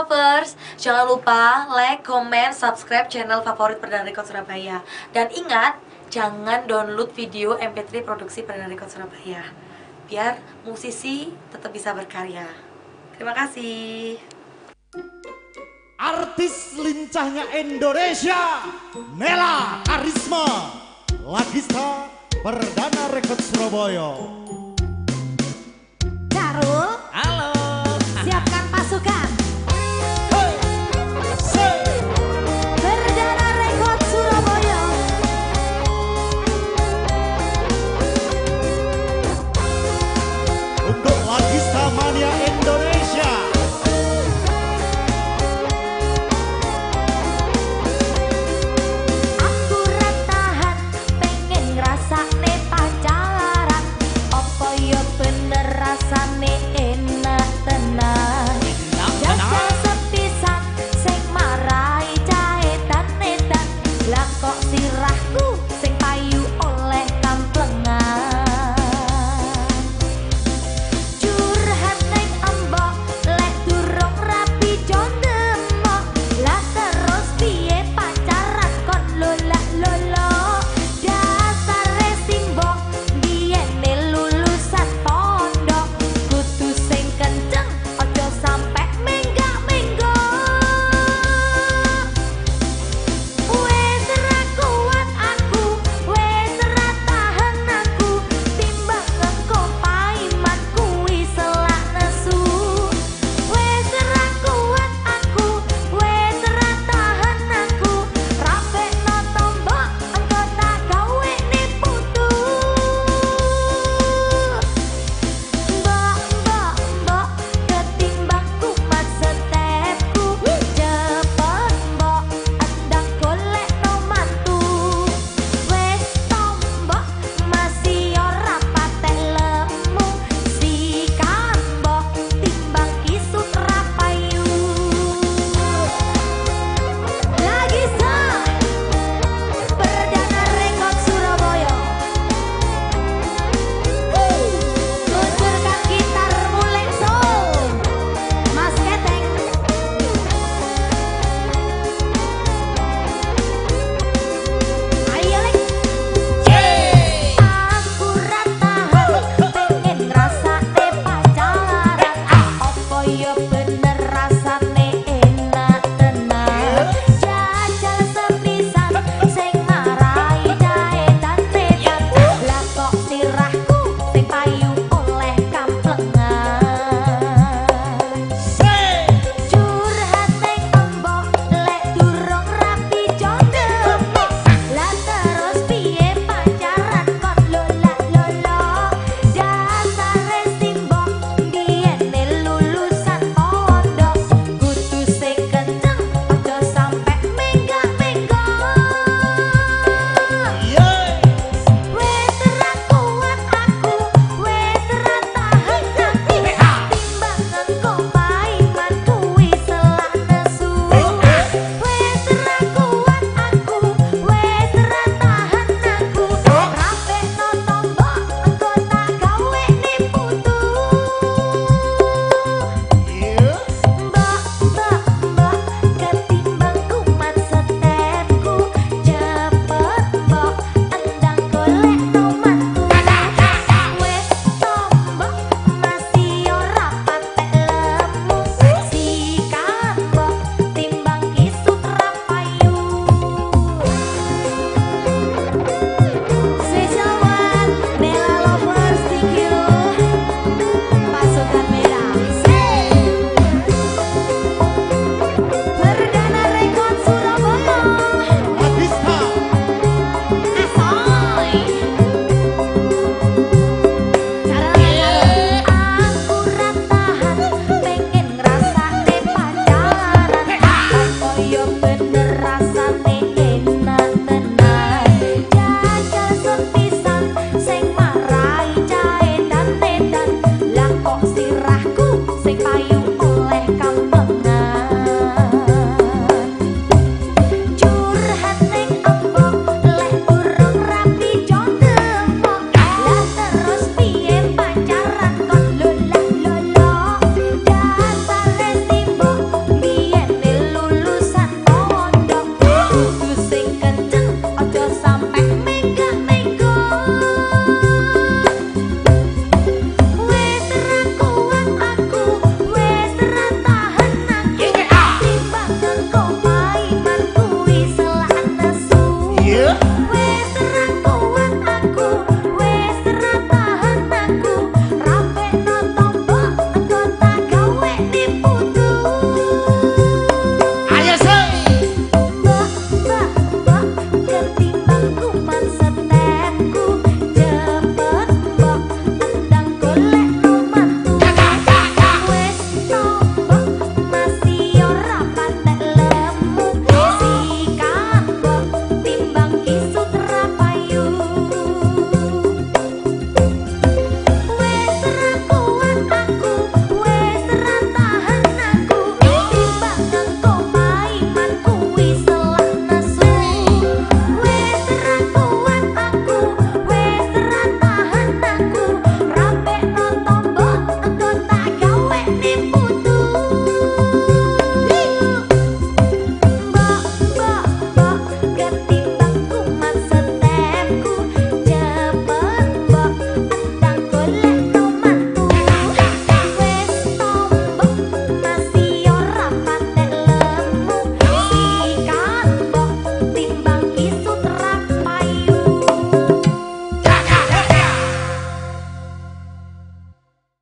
lovers. Jangan lupa like, comment, subscribe channel favorit Perdana Record Surabaya. Dan ingat, jangan download video MP3 produksi Perdana Record Surabaya. Biar musisi tetap bisa berkarya. Terima kasih. Artis lincahnya Indonesia Nela Karisma Lagista Perdana Record Surabaya.